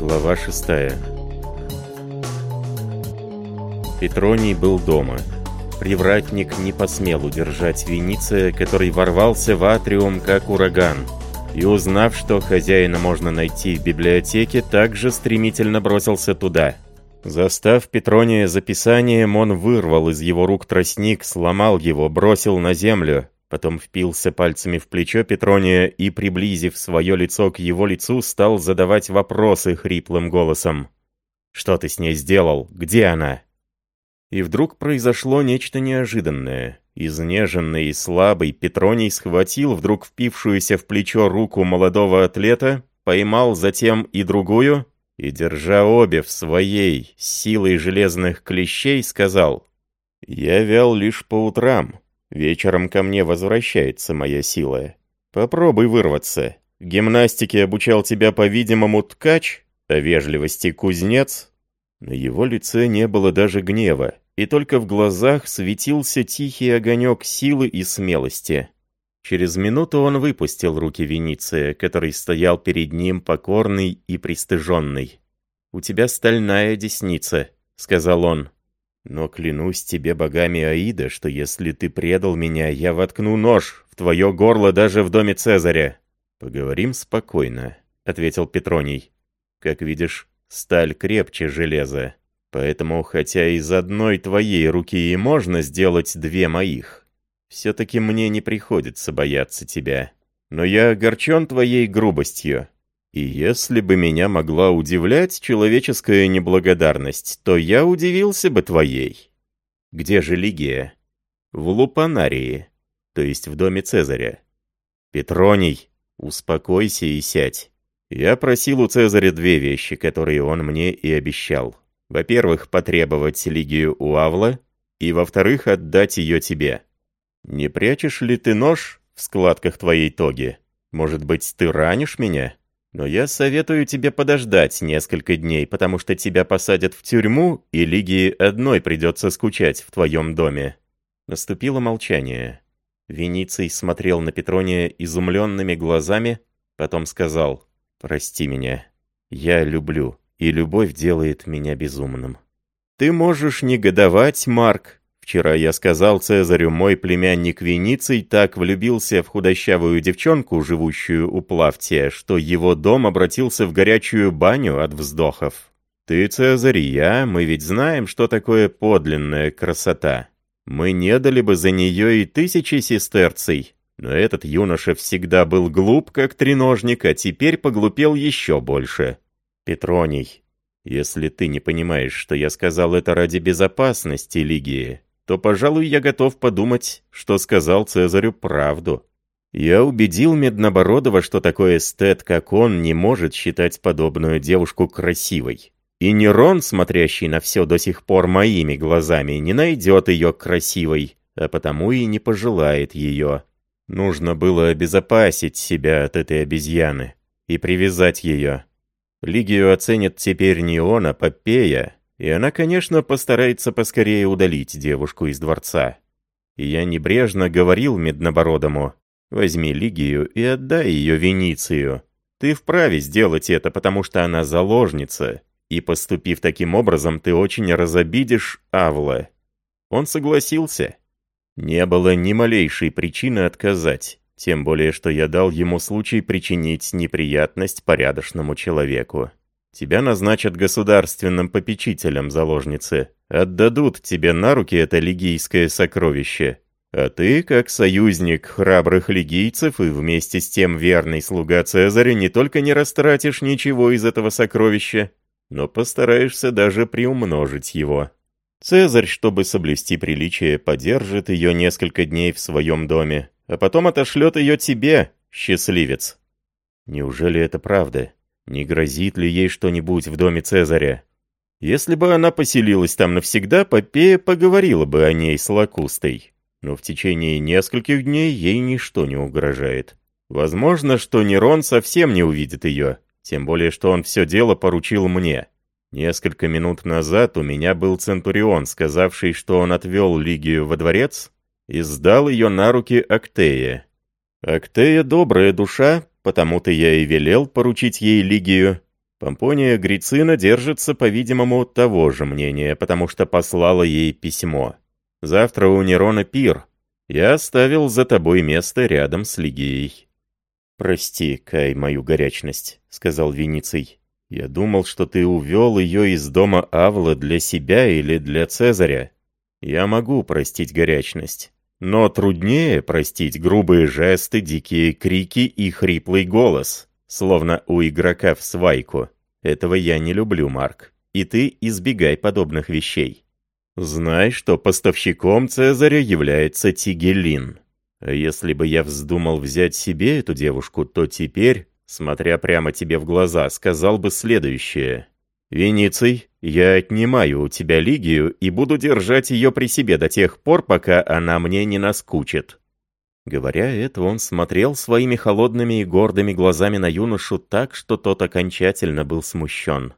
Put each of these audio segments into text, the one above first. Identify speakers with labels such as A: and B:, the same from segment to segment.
A: Глава шестая. Петроний был дома. Привратник не посмел удержать Вениция, который ворвался в атриум как ураган. И узнав, что хозяина можно найти в библиотеке, также стремительно бросился туда. Застав Петрония за писанием, он вырвал из его рук тростник, сломал его, бросил на землю, Потом впился пальцами в плечо Петрония и, приблизив свое лицо к его лицу, стал задавать вопросы хриплым голосом. «Что ты с ней сделал? Где она?» И вдруг произошло нечто неожиданное. Изнеженный и слабый Петроний схватил вдруг впившуюся в плечо руку молодого атлета, поймал затем и другую, и, держа обе в своей силой железных клещей, сказал «Я вял лишь по утрам, Вечером ко мне возвращается моя сила. Попробуй вырваться. Гимнастике обучал тебя, по-видимому, ткач, а вежливости кузнец. На его лице не было даже гнева, и только в глазах светился тихий огонек силы и смелости. Через минуту он выпустил руки Вениция, который стоял перед ним покорный и пристыженный. «У тебя стальная десница», — сказал он. Но клянусь тебе богами Аида, что если ты предал меня, я воткну нож в твое горло даже в доме Цезаря. Поговорим спокойно, — ответил Петроний. Как видишь, сталь крепче железа. Поэтому, хотя из одной твоей руки и можно сделать две моих, все-таки мне не приходится бояться тебя. Но я огорчен твоей грубостью. И если бы меня могла удивлять человеческая неблагодарность, то я удивился бы твоей. Где же Лигия? В Лупанарии, то есть в доме Цезаря. Петроний, успокойся и сядь. Я просил у Цезаря две вещи, которые он мне и обещал. Во-первых, потребовать Лигию у Авла, и во-вторых, отдать ее тебе. Не прячешь ли ты нож в складках твоей тоги? Может быть, ты ранишь меня?» Но я советую тебе подождать несколько дней, потому что тебя посадят в тюрьму, и Лигии одной придется скучать в твоем доме». Наступило молчание. Вениций смотрел на Петрония изумленными глазами, потом сказал «Прости меня. Я люблю, и любовь делает меня безумным». «Ты можешь негодовать, Марк, Вчера я сказал Цезарю, мой племянник Вениций так влюбился в худощавую девчонку, живущую у Плавтия, что его дом обратился в горячую баню от вздохов. Ты, Цезарь, я, мы ведь знаем, что такое подлинная красота. Мы не дали бы за нее и тысячи сестерций. Но этот юноша всегда был глуп, как треножник, а теперь поглупел еще больше. Петроний, если ты не понимаешь, что я сказал это ради безопасности Лигии, то, пожалуй, я готов подумать, что сказал Цезарю правду. Я убедил Меднобородова, что такой эстет, как он, не может считать подобную девушку красивой. И Нерон, смотрящий на все до сих пор моими глазами, не найдет ее красивой, а потому и не пожелает ее. Нужно было обезопасить себя от этой обезьяны и привязать ее. Лигию оценит теперь не он, а Попея, и она, конечно, постарается поскорее удалить девушку из дворца. И я небрежно говорил Меднобородому, возьми Лигию и отдай ее Веницию. Ты вправе сделать это, потому что она заложница, и, поступив таким образом, ты очень разобидишь Авла. Он согласился. Не было ни малейшей причины отказать, тем более, что я дал ему случай причинить неприятность порядочному человеку. Тебя назначат государственным попечителем заложницы. Отдадут тебе на руки это лигийское сокровище. А ты, как союзник храбрых лигийцев и вместе с тем верный слуга Цезаря, не только не растратишь ничего из этого сокровища, но постараешься даже приумножить его. Цезарь, чтобы соблюсти приличие, подержит ее несколько дней в своем доме, а потом отошлет ее тебе, счастливец. Неужели это правда? Не грозит ли ей что-нибудь в доме Цезаря? Если бы она поселилась там навсегда, Попея поговорила бы о ней с Лакустой. Но в течение нескольких дней ей ничто не угрожает. Возможно, что Нерон совсем не увидит ее, тем более, что он все дело поручил мне. Несколько минут назад у меня был Центурион, сказавший, что он отвел Лигию во дворец и сдал ее на руки Актея. Актея добрая душа, потому-то я и велел поручить ей Лигию. Помпония Грицина держится, по-видимому, того же мнения, потому что послала ей письмо. Завтра у Нерона пир. Я оставил за тобой место рядом с Лигией. «Прости, Кай, мою горячность», — сказал Вениций. «Я думал, что ты увел ее из дома Авла для себя или для Цезаря. Я могу простить горячность, но труднее простить грубые жесты, дикие крики и хриплый голос, словно у игрока в свайку. Этого я не люблю, Марк, и ты избегай подобных вещей. Знай, что поставщиком Цезаря является Тигелин. А если бы я вздумал взять себе эту девушку, то теперь, смотря прямо тебе в глаза, сказал бы следующее. «Вениций, я отнимаю у тебя Лигию и буду держать ее при себе до тех пор, пока она мне не наскучит». Говоря это, он смотрел своими холодными и гордыми глазами на юношу так, что тот окончательно был смущен.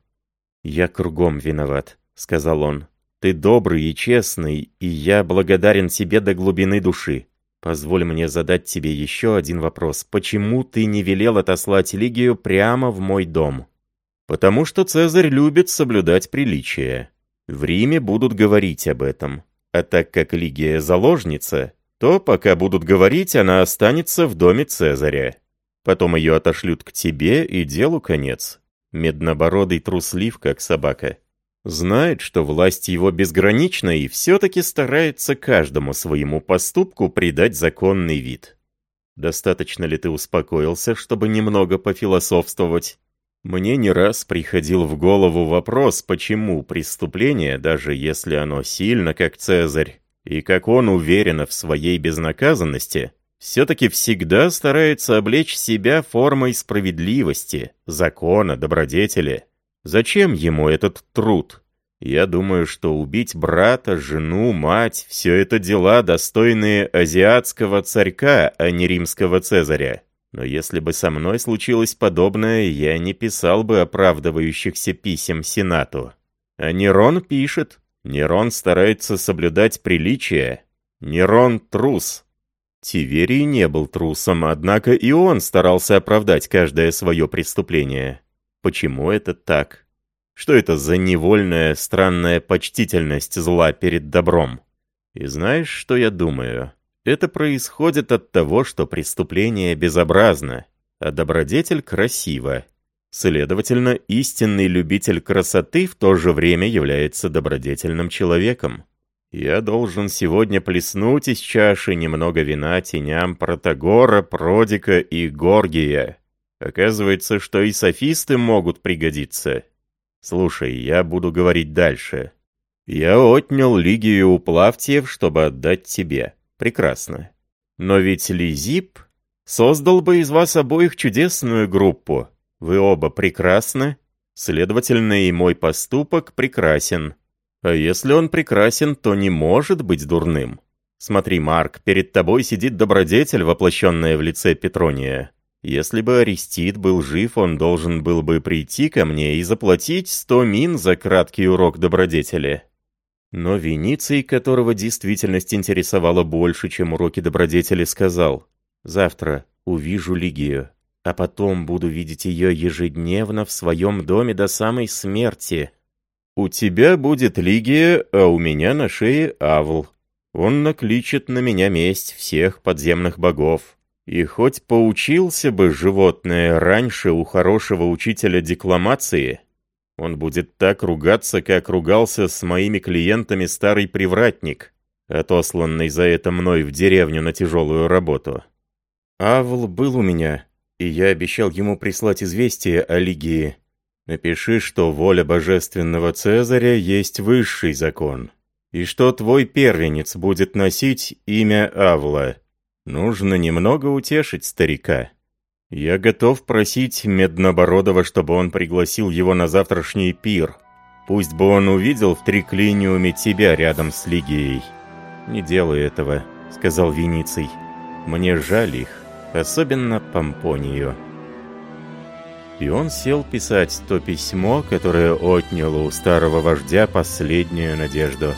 A: «Я кругом виноват», — сказал он. «Ты добрый и честный, и я благодарен тебе до глубины души. Позволь мне задать тебе еще один вопрос. Почему ты не велел отослать Лигию прямо в мой дом?» Потому что Цезарь любит соблюдать приличия. В Риме будут говорить об этом. А так как Лигия заложница, то пока будут говорить, она останется в доме Цезаря. Потом ее отошлют к тебе, и делу конец. Меднобородый труслив, как собака. Знает, что власть его безгранична, и все-таки старается каждому своему поступку придать законный вид. Достаточно ли ты успокоился, чтобы немного пофилософствовать? Мне не раз приходил в голову вопрос, почему преступление, даже если оно сильно, как Цезарь, и как он уверенно в своей безнаказанности, все-таки всегда старается облечь себя формой справедливости, закона, добродетели. Зачем ему этот труд? Я думаю, что убить брата, жену, мать – все это дела, достойные азиатского царька, а не римского цезаря. Но если бы со мной случилось подобное, я не писал бы оправдывающихся писем Сенату. А Нерон пишет. Нерон старается соблюдать приличие. Нерон трус. Тиверий не был трусом, однако и он старался оправдать каждое свое преступление. Почему это так? Что это за невольная, странная почтительность зла перед добром? И знаешь, что я думаю? Это происходит от того, что преступление безобразно, а добродетель красиво. Следовательно, истинный любитель красоты в то же время является добродетельным человеком. Я должен сегодня плеснуть из чаши немного вина теням Протагора, Продика и Горгия. Оказывается, что и софисты могут пригодиться. Слушай, я буду говорить дальше. Я отнял Лигию у Плавтиев, чтобы отдать тебе. Прекрасно. Но ведь Лизип создал бы из вас обоих чудесную группу. Вы оба прекрасны, следовательно, и мой поступок прекрасен. А если он прекрасен, то не может быть дурным. Смотри, Марк, перед тобой сидит добродетель, воплощенная в лице Петрония. Если бы Аристид был жив, он должен был бы прийти ко мне и заплатить сто мин за краткий урок добродетели. Но Вениций, которого действительность интересовала больше, чем уроки добродетели, сказал, «Завтра увижу Лигию, а потом буду видеть ее ежедневно в своем доме до самой смерти. У тебя будет Лигия, а у меня на шее Авл. Он накличет на меня месть всех подземных богов. И хоть поучился бы животное раньше у хорошего учителя декламации, он будет так ругаться, как ругался с моими клиентами старый привратник, отосланный за это мной в деревню на тяжелую работу. Авл был у меня, и я обещал ему прислать известие о Лигии. Напиши, что воля божественного Цезаря есть высший закон, и что твой первенец будет носить имя Авла. Нужно немного утешить старика. Я готов просить Меднобородова, чтобы он пригласил его на завтрашний пир. Пусть бы он увидел в триклиниуме тебя рядом с Лигией. «Не делай этого», — сказал Вениций. «Мне жаль их, особенно Помпонию». И он сел писать то письмо, которое отняло у старого вождя последнюю надежду.